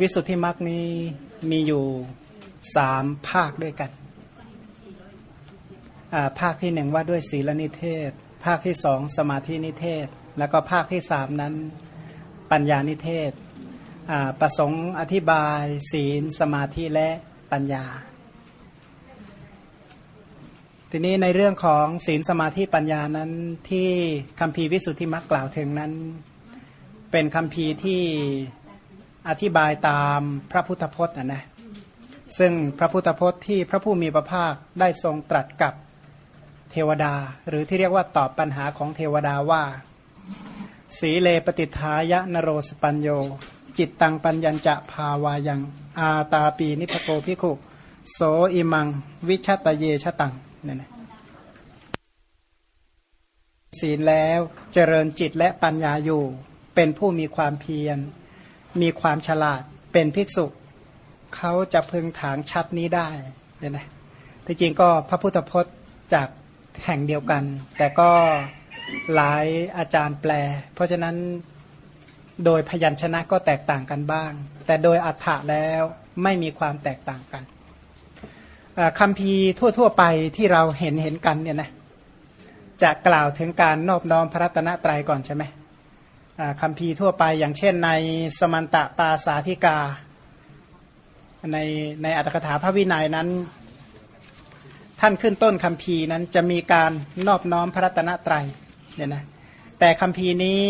วิสุทธิมรรคนี้มีอยู่สามภาคด้วยกัน ภาคที่หนึ่งว่าด้วยศีลนิเทศ ภาคที่สองสมาธินิเทศ แล้วก็ภาคที่สามนั้นปัญญานิเทศ ประสงค์อธิบายศีลสมาธิและปัญญา ทีนี้ในเรื่องของศีลสมาธิปัญญานั้นที่คำพีวิสุทธิมรรคกล่าวถึงนั้น เป็นคำพีที่ อธิบายตามพระพุทธพจน์นะนะซึ่งพระพุทธพจน์ที่พระผู้มีพระภาคได้ทรงตรัสกับเทวดา หรือที่เรียกว่าตอบปัญหาของเทวดาว่า สีเลปฏิทายะนโรสปัญโย จิตตังปัญญัญจะภาวายัง อาตาปีนิพโกพิคุโสอิมัง วิชตเยชตังเนี่ยนะศีลแล้วเจริญจิตและปัญญาอยู่ เป็นผู้มีความเพียร มีความฉลาดเป็นภิกษุ เขาจะพึงถางชัดนี้ได้เนี่ยนะที่จริงก็พระพุทธพจน์จากแห่งเดียวกัน แต่ก็หลายอาจารย์แปล เพราะฉะนั้นโดยพยัญชนะก็แตกต่างกันบ้าง แต่โดยอัฏฐะแล้วไม่มีความแตกต่างกันคำพีทั่ว ๆ ไปที่เราเห็นเห็นกันเนี่ยนะจะกล่าวถึงการนอบน้อมพระรัตนตรัยก่อนใช่ไหม คำพีทั่วไปอย่างเช่นในสมันตะปาสาธิกา ในในอัตถกถาพระวินัยนั้น ท่านขึ้นต้นคำพีนั้นจะมีการนอบน้อมพระรัตนตรัยเนี่ยนะแต่คำพีนี้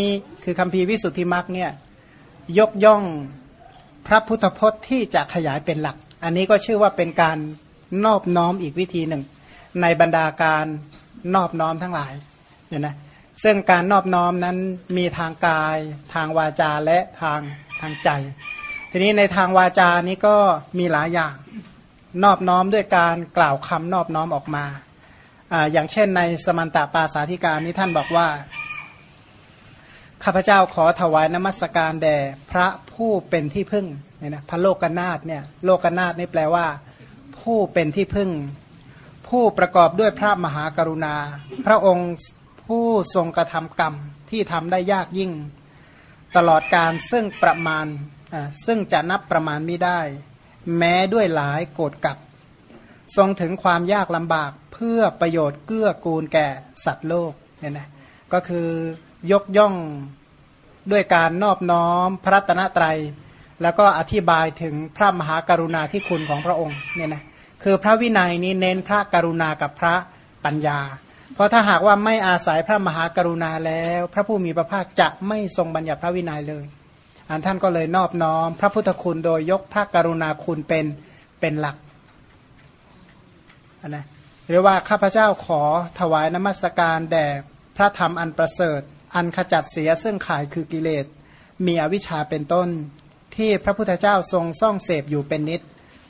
คือคำพีวิสุทธิมรรคเนี่ยยกย่องพระพุทธพจน์ที่จะขยายเป็นหลัก อันนี้ก็ชื่อว่าเป็นการนอบน้อมอีกวิธีหนึ่ง ในบรรดาการนอบน้อมทั้งหลายเนี่ยนะ ซึ่งการนอบน้อมนั้นมีทางกาย ทางวาจาและทางทางใจ ทีนี้ในทางวาจานี้ก็มีหลายอย่างนอบน้อมด้วยการกล่าวคำนอบน้อมออกมาออย่างเช่นในสมันตปาสาธิการนี้ท่านบอกว่าข้าพเจ้าขอถวายนมัสการแด่พระผู้เป็นที่พึ่งเนี่ยนะพระโลกนาถเนี่ยโลกนาถนี่แปลว่า ผู้เป็นที่พึ่ง ผู้ประกอบด้วยพระมหากรุณา พระองค์ ผู้ทรงกระทำกรรมที่ทำได้ยากยิ่ง ตลอดการซึ่งประมาณซึ่งจะนับประมาณไม่ได้ แม้ด้วยหลายโกรธกับ ทรงถึงความยากลำบากเพื่อประโยชน์เกื้อกูลแก่สัตว์โลกเนี่ยนะก็คือยกย่องด้วยการนอบน้อมพระรัตนตร แล้วก็อธิบายถึงพระมหากรุณาธิคุณของพระองค์เนี่ยนะคือพระวินัยนี้เน้นพระกรุณากับพระปัญญา เพราะถ้าหากว่าไม่อาศัยพระมหากรุณาแล้ว พระผู้มีพระภาคจะไม่ทรงบัญญัติพระวินัยเลย อันท่านก็เลยนอบน้อม พระพุทธคุณโดยยกพระกรุณาคุณเป็นเป็นหลักนนะเรียกว่าข้าพเจ้าขอถวายนมัสการแด่พระธรรมอันประเสริฐ อันขจัดเสียซึ่งขายคือกิเลส มีอวิชชาเป็นต้น ที่พระพุทธเจ้าทรงซ่องเสพอยู่เป็นนิด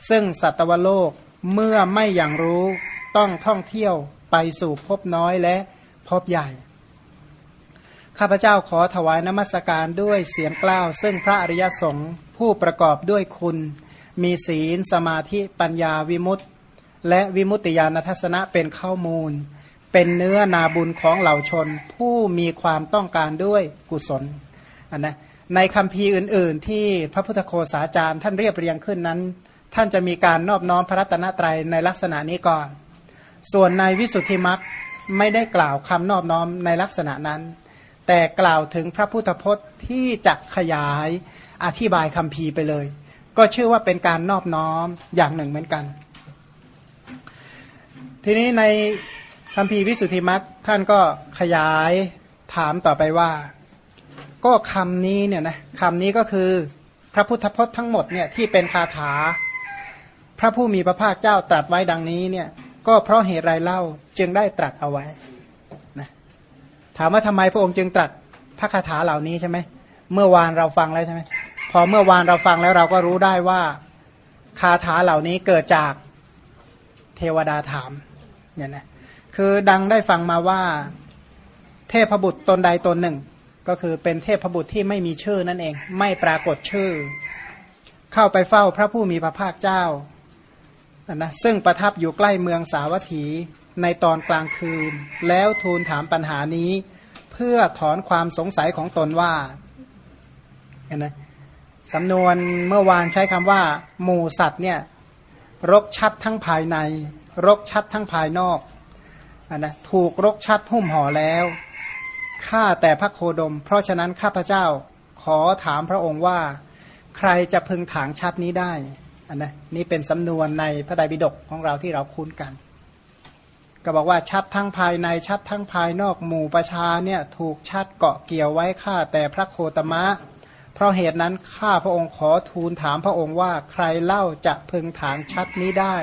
ซึ่งสัตวโลกเมื่อไม่อย่างรู้ต้องท่องเที่ยว ไปสู่พบน้อยและพบใหญ่ ข้าพเจ้าขอถวายนมัสการด้วยเสียงกล้าว ซึ่งพระอริยสงฆ์ผู้ประกอบด้วยคุณ มีศีล สมาธิปัญญาวิมุตติ และวิมุตติญาณทัศนะเป็นข้อมูล เป็นเนื้อนาบุญของเหล่าชน ผู้มีความต้องการด้วยกุศลนนะในคำพีอื่น ๆ ที่พระพุทธโคสาจารย์ท่านเรียบเรียงขึ้นนั้น ท่านจะมีการนอบน้อมพระรัตนตรัยในลักษณะนี้ก่อน ส่วนในวิสุทธิมรรคไม่ได้กล่าวคำนอบน้อมในลักษณะนั้น แต่กล่าวถึงพระพุทธพจน์ที่จะขยายอธิบายคำพีไปเลย ก็ชื่อว่าเป็นการนอบน้อมอย่างหนึ่งเหมือนกัน ทีนี้ในคำพีวิสุทธิมรรคท่านก็ขยายถามต่อไปว่า ก็คำนี้เนี่ยนะคำนี้ก็คือพระพุทธพจน์ทั้งหมดเนี่ยที่เป็นคาถา พระผู้มีพระภาคเจ้าตรัสไว้ดังนี้เนี่ย ก็เพราะเหตุไรเล่าจึงได้ตรัสเอาไว้นะถามว่าทำไมพระองค์จึงตรัสพระคาถาเหล่านี้ใช่ไหมเมื่อวานเราฟังแล้วใช่ไหมพอเมื่อวานเราฟังแล้วเราก็รู้ได้ว่าคาถาเหล่านี้เกิดจากเทวดาถามเนี่ยนะคือดังได้ฟังมาว่าเทพบุตรตนใดตนหนึ่ง ก็คือเป็นเทพบุตรที่ไม่มีชื่อนั่นเอง ไม่ปรากฏชื่อ เข้าไปเฝ้าพระผู้มีพระภาคเจ้า นะซึ่งประทับอยู่ใกล้เมืองสาวัตถีในตอนกลางคืน แล้วทูลถามปัญหานี้ เพื่อถอนความสงสัยของตนว่าเห็นไหมสำนวนเมื่อวานใช้คำว่า หมูสัตว์เนี่ยรกชัดทั้งภายใน รกชัดทั้งภายนอกอนะถูกรกชัดหุ้มห่อแล้วข้าแต่พระโคดม เพราะฉะนั้นข้าพเจ้าขอถามพระองค์ว่า ใครจะพึงถางชัดนี้ได้ อันนะนี่เป็นสำนวนในพระไตรปิฎกของเราที่เราคุ้นกัน ก็บอกว่าชัดทั้งภายในชัดทั้งภายนอกหมู่ประชาเนี่ยถูกชัดเกาะเกี่ยวไว้ข้าแต่พระโคตมะ เพราะเหตุนั้นข้าพระองค์ขอทูลถามพระองค์ว่าใครเล่าจะพึงถางชัดนี้ได้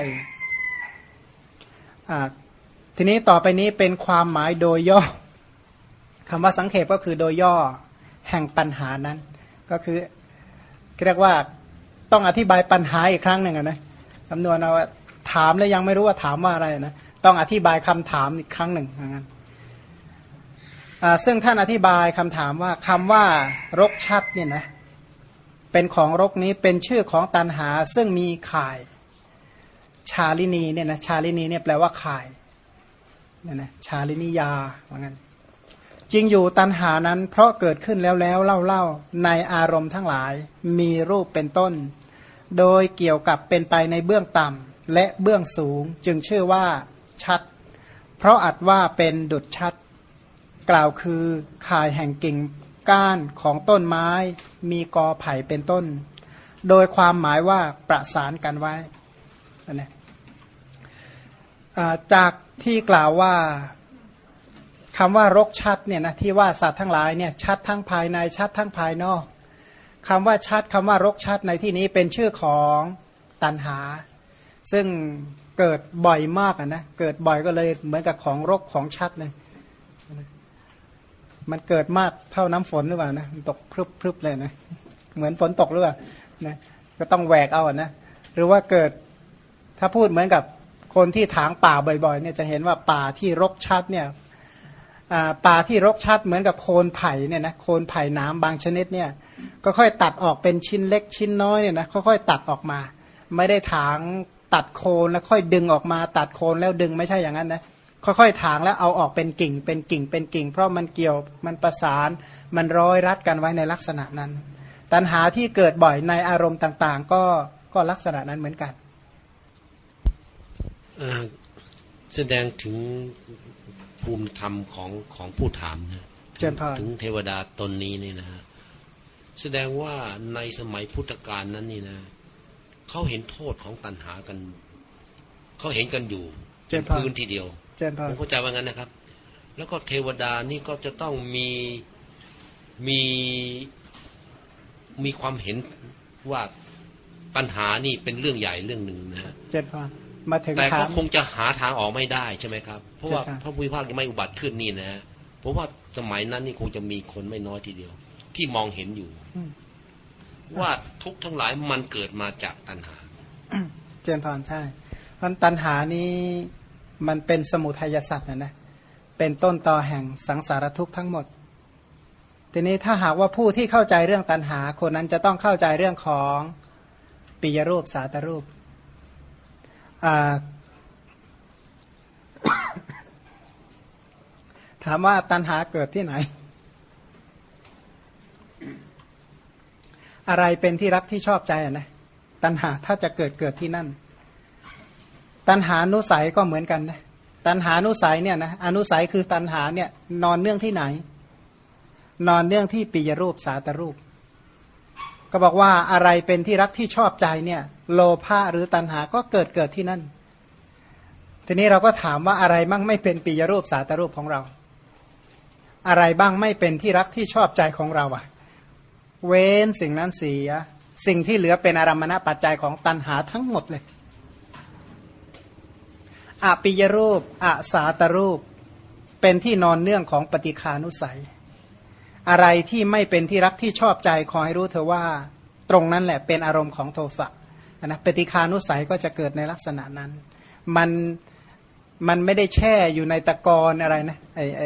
ทีนี้ต่อไปนี้เป็นความหมายโดยย่อคำว่าสังเขปก็คือโดยย่อแห่งปัญหานั้น ก็คือเรียกว่า ต้องอธิบายปัญหาอีกครั้งหนึ่งนะจำนวนเอาถามแล้วยังไม่รู้ว่าถามว่าอะไรนะต้องอธิบายคำถามอีกครั้งหนึ่งอย่างนั้นซึ่งท่านอธิบายคำถามว่าคำว่ารกชัดเนี่ยนะเป็นของรกนี้เป็นชื่อของตันหา ซึ่งมีข่ายชาลินีเนี่ยนะชาลินีเนี่ยแปลว่าข่ายเนี่ยนะชาลินิยาว่างั้น จริงอยู่ตันหานั้นเพราะเกิดขึ้นแล้วแล้วเล่าเล่าในอารมณ์ทั้งหลายมีรูปเป็นต้น โดยเกี่ยวกับเป็นไปในเบื้องต่ำและเบื้องสูงจึงชื่อว่าชัด เพราะอัดว่าเป็นดุดชัด กล่าวคือข่ายแห่งกิ่งก้านของต้นไม้ มีกอไผ่เป็นต้น โดยความหมายว่าประสานกันไว้นะจากที่กล่าวว่า คำว่ารกชัดเนี่ยนะที่ว่าสัตว์ทั้งหลายเนี่ยชัดทั้งภายในชัดทั้งภายนอกคำว่าชัดคำว่ารกชัดในที่นี้เป็นชื่อของตันหา ซึ่งเกิดบ่อยมากนะเกิดบ่อยก็เลยเหมือนกับของรกของชัดเลยมันเกิดมากเท่าน้ำฝนหรือเปล่านะตกพรึบพรึบเลยนะเหมือนฝนตกหรือเปล่านะก็ต้องแหวกเอาอะนะหรือว่าเกิดถ้าพูดเหมือนกับคนที่ถางป่าบ่อยๆเนี่ยจะเห็นว่าป่าที่รกชัดเนี่ย ป่าที่รกชัดเหมือนกับโคนไผ่เนี่ยนะโคนไผ่น้ำบางชนิดเนี่ยก็ค่อยตัดออกเป็นชิ้นเล็กชิ้นน้อยเนี่ยนะค่อยๆตัดออกมา ไม่ได้ถางตัดโคนแล้วค่อยดึงออกมาตัดโคนแล้วดึงไม่ใช่อย่างนั้นนะค่อยๆถางแล้วเอาออกเป็นกิ่ง เป็นกิ่งเป็นกิ่ง เพราะมันเกี่ยวมันประสานมันร้อยรัดกันไว้ในลักษณะนั้น ตัณหาที่เกิดบ่อยในอารมณ์ต่างๆ ก็ก็ลักษณะนั้นเหมือนกันแสดงถึง ภูมิธรรมของของผู้ถามนะถึงเทวดาตนนี้นี่นะแสดงว่าในสมัยพุทธกาลนั้นนี่นะเขาเห็นโทษของตัณหากันเขาเห็นกันอยู่เป็นพื้นทีเดียวผมเข้าใจว่างั้นนะครับ แล้วก็เทวดานี่ก็จะต้องมีมีมีความเห็นว่าปัญหานี่เป็นเรื่องใหญ่เรื่องหนึ่งนะเจนพอ มาถึงแต่ก็คงจะหาทางออกไม่ได้ใช่ไหมครับ เพราะว่าพระพุทธภาคยังไม่อุบัติขึ้นนี่นะเพราะว่าสมัยนั้นนี่คงจะมีคนไม่น้อยทีเดียว ที่มองเห็นอยู่ ว่าทุกทั้งหลายมันเกิดมาจากตัณหา เจนพรใช่เพราะตัณหานี้มันเป็นสมุทัยสัตว์นะนะเป็นต้นตอแห่งสังสารทุกข์ทั้งหมด ทีนี้ถ้าหากว่าผู้ที่เข้าใจเรื่องตัณหา คนนั้นจะต้องเข้าใจเรื่องของปิยรูปสาตรูป ถามว่าตัณหาเกิดที่ไหน อะไรเป็นที่รักที่ชอบใจนะตัณหาถ้าจะเกิดเกิดที่นั่น ตัณหานุสัยก็เหมือนกันนะตัณหานุสัยเนี่ยนะอนุสัยคือตัณหาเนี่ย นอนเนื่องที่ไหน นอนเนื่องที่ปิยรูปสาตรูป ก็บอกว่าอะไรเป็นที่รักที่ชอบใจเนี่ย โลภะหรือตัณหาก็เกิดเกิดที่นั่น ทีนี้เราก็ถามว่าอะไรบ้างไม่เป็นปียรูปสาตรูปของเรา อะไรบ้างไม่เป็นที่รักที่ชอบใจของเราอะเว้นสิ่งนั้นเสีย สิ่งที่เหลือเป็นอารมณปัจจัยของตัณหาทั้งหมดเลยอปิยรูปอสาตรูป เป็นที่นอนเนื่องของปฏิคานุสัย อะไรที่ไม่เป็นที่รักที่ชอบใจขอให้รู้เธอว่า ตรงนั้นแหละเป็นอารมณ์ของโทสะ นะปฏิคานุสัยก็จะเกิดในลักษณะนั้น มันมันไม่ได้แช่อยู่ในตะกอนอะไรนะไอไอ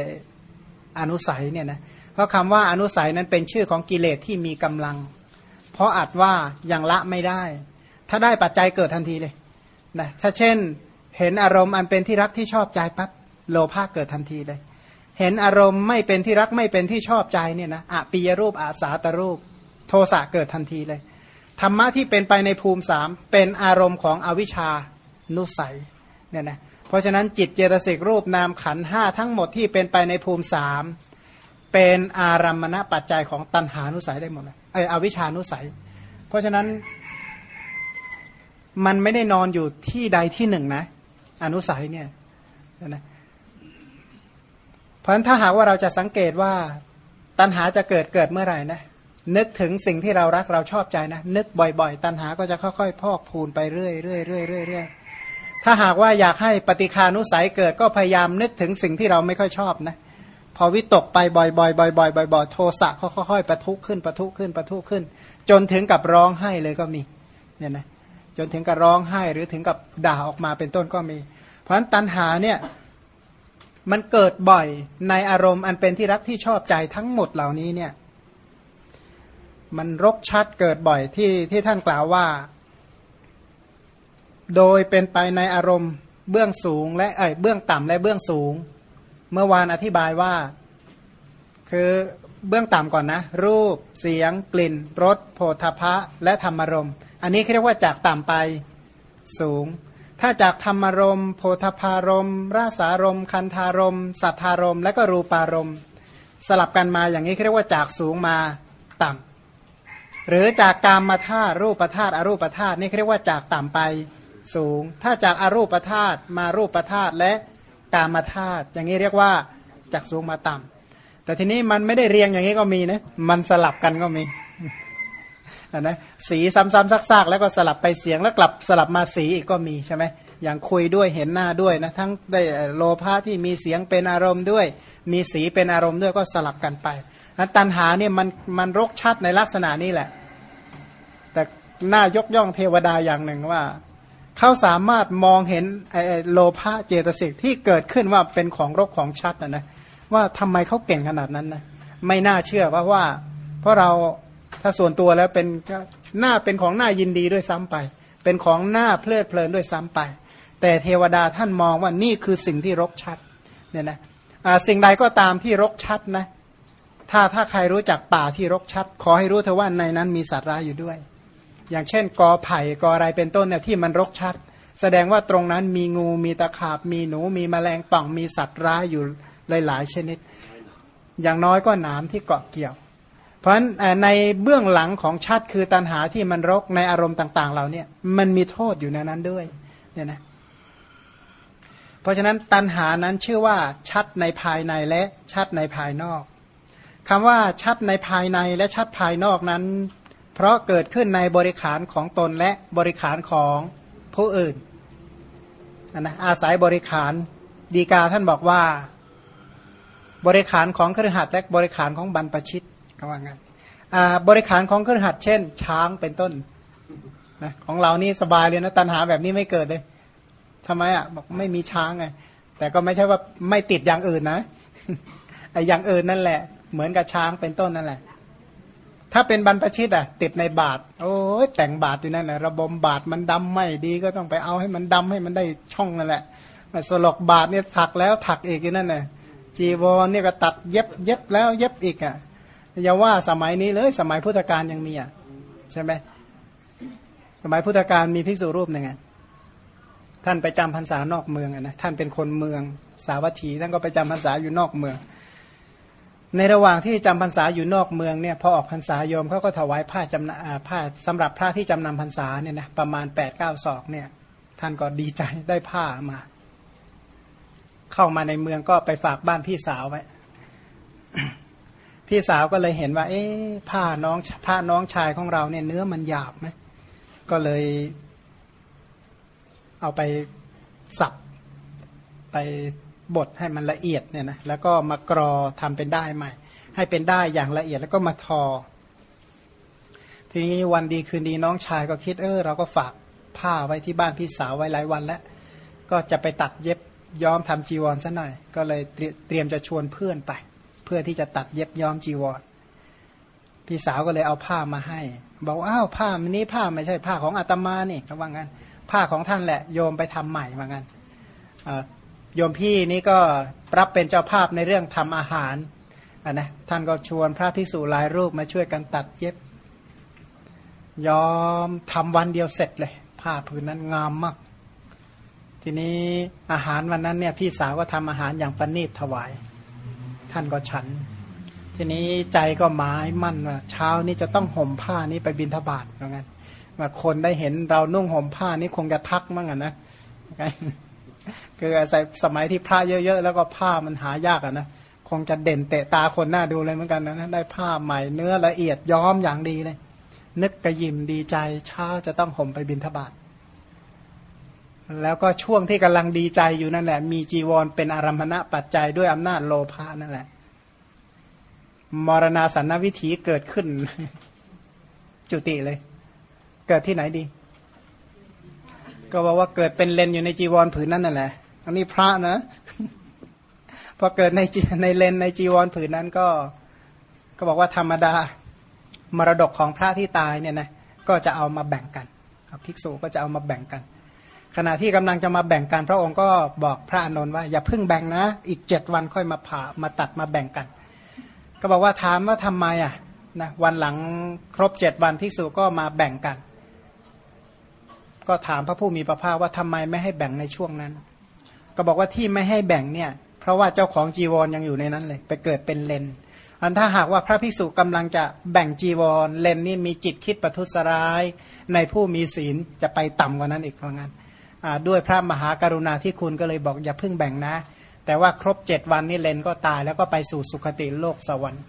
อนุสัยเนี่ยนะเพราะคำว่าอนุสัยนั้นเป็นชื่อของกิเลสที่มีกำลัง เพราะอาจว่ายังละไม่ได้ ถ้าได้ปัจจัยเกิดทันทีเลยนะถ้าเช่นเห็นอารมณ์อันเป็นที่รักที่ชอบใจปั๊บโลภะเกิดทันทีเลย เห็นอารมณ์ไม่เป็นที่รักไม่เป็นที่ชอบใจเนี่ยนะอปิยรูปอาสาตรูป โทสะเกิดทันทีเลย ธรรมะที่เป็นไปในภูมิสามเป็นอารมณ์ของอวิชานุสัยเนี่ยนะเพราะฉะนั้นจิตเจตสิกรูปนามขันห้าทั้งหมดที่เป็นไปในภูมิสามเป็นอารัมมณปัจจัยของตัณหานุสัยได้หมดเลยไออวิชานุสัย เพราะฉะนั้นมันไม่ได้นอนอยู่ที่ใดที่หนึ่งนะ อนุสัยเนี่ยนะเพราะฉะนั้นถ้าหากว่าเราจะสังเกตว่าตัณหาจะเกิดเกิดเมื่อไหร่นะ นึกถึงสิ่งที่เรารักเราชอบใจนะ นึกบ่อย ๆ ตัณหาก็จะค่อยๆ พอกพูนไปเรื่อยๆเรื่อยๆเรื่อยๆถ้าหากว่าอยากให้ปฏิคานุสัยเกิดก็พยายามนึกถึงสิ่งที่เราไม่ค่อยชอบนะ พอวิตกไปบ่อยๆบ่อยๆบ่อยๆโทสะค่อยๆประทุขึ้นประทุขึ้นประทุขึ้น จนถึงกับร้องไห้เลยก็มีเนี่ยนะจนถึงกับร้องไห้หรือถึงกับด่าออกมาเป็นต้นก็มี เพราะฉะนั้นตัณหาเนี่ยมันเกิดบ่อยในอารมณ์อันเป็นที่รักที่ชอบใจทั้งหมดเหล่านี้เนี่ย มันรกชัดเกิดบ่อยที่ที่ท่านกล่าวว่า โดยเป็นไปในอารมณ์เบื้องสูง และเอ้ยเบื้องต่ำและเบื้องสูง เมื่อวานอธิบายว่า คือเบื้องต่ำก่อนนะ รูป เสียง กลิ่นรสโผฏฐะและธรรมารมณ์ อันนี้เรียกว่าจากต่ำไปสูง ถ้าจากธรรมารมณ์โพธพารมราสารมคันธารมสัทธารมและก็รูปารมสลับกันมาอย่างนี้เรียกว่าจากสูงมาต่ำ หรือจากกามมาธาตุรูปธาตุอรูปธาตุนี่เรียกว่าจากต่ำไปสูง ถ้าจากอารูปธาตุมารูปธาตุและกามธาตุอย่างนี้เรียกว่าจากสูงมาต่ำแต่ทีนี้มันไม่ได้เรียงอย่างนี้ก็มีนะมันสลับกันก็มีนะสีซ้ำๆซากๆ แล้วก็สลับไปเสียงแล้วกลับสลับมาสีอีกก็มีใช่ไหมอย่างคุยด้วยเห็นหน้าด้วยนะทั้งได้โลภะที่มีเสียงเป็นอารมณ์ด้วย มีสีเป็นอารมณ์ด้วยก็สลับกันไปตัณหาเนี่ยมันมันรกชัดในลักษณะนี้แหละ น่ายกย่องเทวดาอย่างหนึ่งว่า เขาสามารถมองเห็นโลภะเจตสิกที่เกิดขึ้นว่าเป็นของรกของชัดนะนะว่าทำไมเขาเก่งขนาดนั้นนะไม่น่าเชื่อว่าะว่า เพราะเราถ้าส่วนตัวแล้วเป็นหน้าเป็นของหน้ายินดีด้วยซ้ำไป เป็นของหน้าเพลิดเพลินด้วยซ้ำไป แต่เทวดาท่านมองว่านี่คือสิ่งที่รกชัดเนี่ยนะสิ่งใดก็ตามที่รกชัดนะถ้าถ้าใครรู้จักป่าที่รกชัด ขอให้รู้เถอะว่าในนั้นมีสัตว์ร้ายอยู่ด้วย อย่างเช่นกอไผ่กออะไรเป็นต้นเนี่ยที่มันรกชัด แสดงว่าตรงนั้นมีงูมีตะขาบ มีหนู มีแมลงป่องมีสัตว์ร้ายอยู่หลายๆชนิด อย่างน้อยก็หนามที่เกาะเกี่ยว เพราะฉะนั้นในเบื้องหลังของชัดคือตันหาที่มันรกในอารมณ์ต่างๆเราเนี่ยมันมีโทษอยู่ในนั้นด้วยเนี่ยนะเพราะฉะนั้นตันหานั้นชื่อว่าชัดในภายในและชัดในภายนอกคำว่าชัดในภายในและชัดภายนอกนั้น เพราะเกิดขึ้นในบริขารของตนและบริขารของผู้อื่นนะอาศัยบริขารดีกาท่านบอกว่า บริขารของเครือขัดและบริขารของบรรพชิตก็ว่างั้นบริขารของเครือขัดเช่น ช้างเป็นต้นนะของเรานี่สบายเลยนะตันหาแบบนี้ไม่เกิดเลยทำไมอะบอกไม่มีช้างไงแต่ก็ไม่ใช่ว่าไม่ติดอย่างอื่นนะไอ้อย่างอื่นนั่นแหละ เหมือนกับช้างเป็นต้นนั่นแหละ ถ้าเป็นบรรพชิตอะ ติดในบาทโอ้ยแต่งบาทอยู่นั่นแหละระบมบาทมันดำไม่ดีก็ต้องไปเอาให้มันดำให้มันได้ช่องนั่นแหละสลกบาทเนี่ยถักแล้วถักอีกนั่นแหละจีวรเนี่ยก็ตัดเย็บเย็บแล้วเย็บอีกอะอย่าว่าสมัยนี้เลยสมัยพุทธกาลยังมีอะใช่ไหมสมัยพุทธกาลมีภิกษุรูปหนึ่งอะท่านไปจำพรรษานอกเมืองอะนะท่านเป็นคนเมืองสาวัตถีท่านก็ไปจำพรรษาอยู่นอกเมือง ในระหว่างที่จำพรรษาอยู่นอกเมืองเนี่ยพอออกพรรษาโยมเขาก็ถวายผ้าจำนผ้าสำหรับพระที่จำนำพรรษาเนี่ยนะประมาณแปดเก้าศอกเนี่ยท่านก็ดีใจได้ผ้ามา เข้ามาในเมืองก็ไปฝากบ้านพี่สาวไว้ พี่สาวก็เลยเห็นว่า เอ๊ผ้าน้องผ้าน้องชายของเราเนี่ยเนื้อมันหยาบไหมก็เลย เอาไปสับไป บดให้มันละเอียดเนี่ยนะแล้วก็มากรอทำเป็นได้ใหม่ ให้เป็นได้อย่างละเอียดแล้วก็มาทอ ทีนี้วันดีคืนดีน้องชายก็คิดเออเราก็ฝากผ้าไว้ที่บ้านพี่สาวไว้หลายวันแล้ว ก็จะไปตัดเย็บย้อมทำจีวรซะหน่อย ก็เลยเตรียมจะชวนเพื่อนไป เพื่อที่จะตัดเย็บย้อมจีวร พี่สาวก็เลยเอาผ้ามาให้ บอกอ้าวผ้ามันนี้ผ้าไม่ใช่ผ้าของอาตมานี่เขาว่างั้นผ้าของท่านแหละโยมไปทำใหม่ว่างั้น โยมพี่นี่ก็รับเป็นเจ้าภาพในเรื่องทำอาหารอนนะท่านก็ชวนพระภิกษุหลายรูปมาช่วยกันตัดเย็บ ยอมทำวันเดียวเสร็จเลย ผ้าผืนนั้นงามมาก ทีนี้อาหารวันนั้นเนี่ยพี่สาวก็ทำอาหารอย่างประณีตถวาย ท่านก็ฉัน ทีนี้ใจก็หมายมั่นว่าเช้านี้จะต้องห่มผ้านี้ไปบินทบาทเหมือนกันว่าคนได้เห็นเรานุ่งห่มผ้านี้คงจะทักมั่งอะนะ คือใส่สมัยที่พระเยอะๆ แล้วก็ผ้ามันหายากอะนะคงจะเด่นเตะตาคนหน้าดูเลยเหมือนกันนะได้ผ้าใหม่เนื้อละเอียดย้อมอย่างดีเลย นึกกระยิมดีใจเช้าจะต้องห่มไปบินทบาทแล้วก็ช่วงที่กำลังดีใจอยู่นั่นแหละ มีจีวรเป็นอารัมพณะปัจจัยด้วยอำนาจโลภะนั่นแหละ มรณาสันนวิถีเกิดขึ้น จุติเลย เกิดที่ไหนดี ก็บอกว่าเกิดเป็นเลนอยู่ในจีวรผืนนั่นนั่นแหละอันนี้พระนะพอเกิดในในเลนในจีวรผืนนั้นก็ ก็บอกว่าธรรมดามรดกของพระที่ตายเนี่ยนะก็จะเอามาแบ่งกันภิกษุก็จะเอามาแบ่งกัน ขณะที่กำลังจะมาแบ่งกันพระองค์ก็บอกพระอานนท์ว่า อย่าเพิ่งแบ่งนะ อีกเจ็ดวันค่อยมาผ่ามาตัดมาแบ่งกัน ก็บอกว่าถามว่าทำไมอะนะวันหลังครบเจ็ดวันภิกษุก็มาแบ่งกัน ก็ถามพระผู้มีพระภาคว่าทำไมไม่ให้แบ่งในช่วงนั้น ก็บอกว่าที่ไม่ให้แบ่งเนี่ยเพราะว่าเจ้าของจีวรยังอยู่ในนั้นเลย ไปเกิดเป็นเลนอันถ้าหากว่าพระภิกษุกำลังจะแบ่งจีวร เลนนี่มีจิตคิดประทุษร้าย ในผู้มีศีลจะไปต่ำกว่านั้นอีกเพราะงั้นด้วยพระมหากรุณาที่คุณก็เลยบอกอย่าเพิ่งแบ่งนะ แต่ว่าครบเจ็ดวันนี่เลนก็ตายแล้วก็ไปสู่สุคติโลกสวรรค์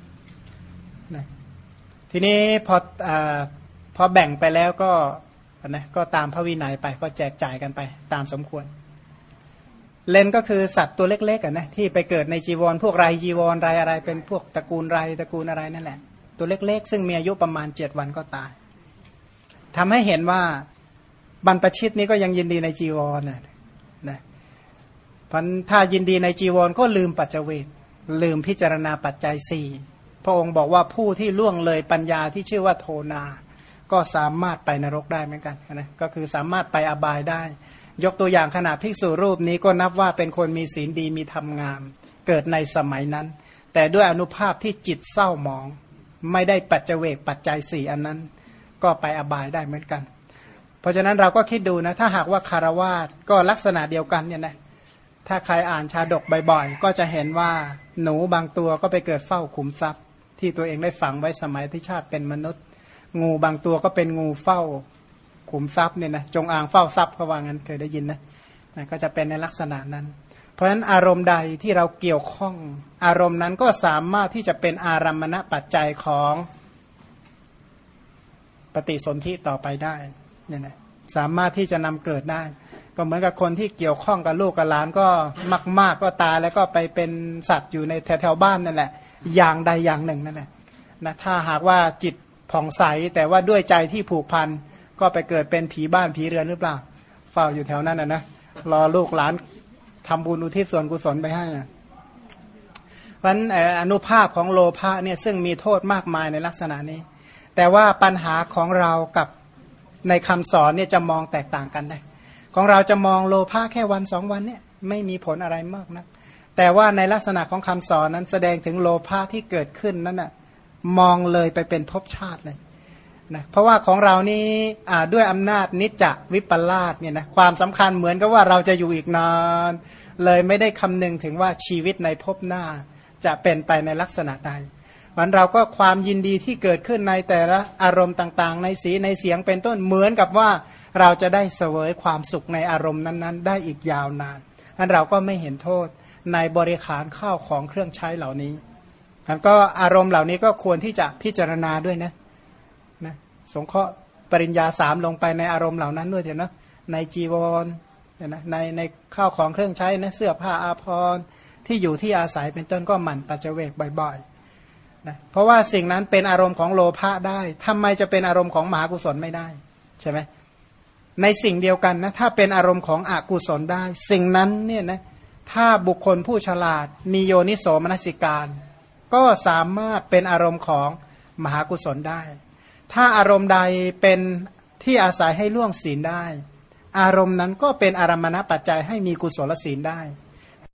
ทีนี้พออพอแบ่งไปแล้วก็ นะก็ตามพระวินัยไปก็แจกจ่ายกันไปตามสมควร เลนก็คือสัตว์ตัวเล็กๆนะที่ไปเกิดในจีวร พวกไรจีวรไรอะไร เป็นพวกตระกูลไรตระกูลอะไรนั่นแหละ ตัวเล็กๆ ซึ่งมีอายุประมาณเจ็ดวันก็ตายทำให้เห็นว่าบรรพชิตนี้ก็ยังยินดีในจีวรนะนะพันถ้ายินดีในจีวรก็ลืมปัจเจเวทลืมพิจารณาปัจจัยสี่พระองค์บอกว่าผู้ที่ล่วงเลยปัญญาที่ชื่อว่าโทนา ก็สามารถไปนรกได้เหมือนกันนะก็คือสามารถไปอบายได้ ยกตัวอย่างขณะภิกษุรูปนี้ก็นับว่าเป็นคนมีศีลดีมีธรรมงาม เกิดในสมัยนั้น แต่ด้วยอนุภาพที่จิตเศร้าหมอง ไม่ได้ปัจเจเวกปัจจัยสี่อันนั้น ก็ไปอบายได้เหมือนกัน เพราะฉะนั้นเราก็คิดดูนะถ้าหากว่าคารวาสก็ลักษณะเดียวกันเนี่ยนะถ้าใครอ่านชาดกบ่อยๆ ก็จะเห็นว่าหนูบางตัวก็ไปเกิดเฝ้าขุมทรัพย์ ที่ตัวเองได้ฝังไว้สมัยที่ชาติเป็นมนุษย์ งูบางตัวก็เป็นงูเฝ้าขุมทรัพย์เนี่ยนะจงอางเฝ้าทรัพย์เขาว่างั้นเคยได้ยินนะนะก็จะเป็นในลักษณะนั้น เพราะฉะนั้นอารมณ์ใดที่เราเกี่ยวข้อง อารมณ์นั้นก็สามารถที่จะเป็นอารัมมณปัจจัยของปฏิสนธิต่อไปได้เนี่ยนะสามารถที่จะนำเกิดได้ ก็เหมือนกับคนที่เกี่ยวข้องกับลูกกับหลานก็มากๆก็ตายแล้วก็ไปเป็นสัตว์อยู่ในแถวๆบ้านนั่นแหละ อย่างใดอย่างหนึ่งนั่นแหละนะถ้าหากว่าจิต ผ่องใสแต่ว่าด้วยใจที่ผูกพันก็ไปเกิดเป็นผีบ้านผีเรือนหรือเปล่า เฝ้าอยู่แถวนั้นนะนะรอลูกหลานทำบุญอุทิศส่วนกุศลไปให้นะเพราะนั้นอนุภาพของโลภะเนี่ยซึ่งมีโทษมากมายในลักษณะนี้ แต่ว่าปัญหาของเรากับในคำสอนเนี่ยจะมองแตกต่างกันได้ ของเราจะมองโลภะแค่วันสองวันเนี่ยไม่มีผลอะไรมากนะแต่ว่าในลักษณะของคำสอนนั้นแสดงถึงโลภะที่เกิดขึ้นนั้นน่ะ มองเลยไปเป็นภพชาติเลยนะเพราะว่าของเรานี่ด้วยอำนาจนิจจวิปลาสเนี่ยนะความสำคัญเหมือนกับว่าเราจะอยู่อีกนาน เลยไม่ได้คำนึงถึงว่าชีวิตในภพหน้าจะเป็นไปในลักษณะใดวันเราก็ความยินดีที่เกิดขึ้นในแต่ละอารมณ์ต่าง ๆ ในสีในเสียงเป็นต้นเหมือนกับว่าเราจะได้เสวยความสุขในอารมณ์นั้นๆ ได้อีกยาวนานอันเราก็ไม่เห็นโทษในบริขารข้าวของเครื่องใช้เหล่านี้ อันก็อารมณ์เหล่านี้ก็ควรที่จะพิจารณาด้วยนะนะสงเคราะห์ปริญญาสามลงไปในอารมณ์เหล่านั้นด้วยเถอะนะในจีวรนะในในข้าวของเครื่องใช้นะเสื้อผ้าอาภรณ์ที่อยู่ที่อาศัยเป็นต้นก็หมั่นปัจเจเวกบ่อยๆนะเพราะว่าสิ่งนั้นเป็นอารมณ์ของโลภะได้ทำไมจะเป็นอารมณ์ของมหากุศลไม่ได้ใช่ไหมในสิ่งเดียวกันนะถ้าเป็นอารมณ์ของอกุศลได้ สิ่งนั้นเนี่ยนะถ้าบุคคลผู้ฉลาดมีโยนิโสมนสิการ ก็สามารถเป็นอารมณ์ของมหากุศลได้ ถ้าอารมณ์ใดเป็นที่อาศัยให้ล่วงศีลได้ อารมณ์นั้นก็เป็นอารมณปัจจัยให้มีกุศลศีลได้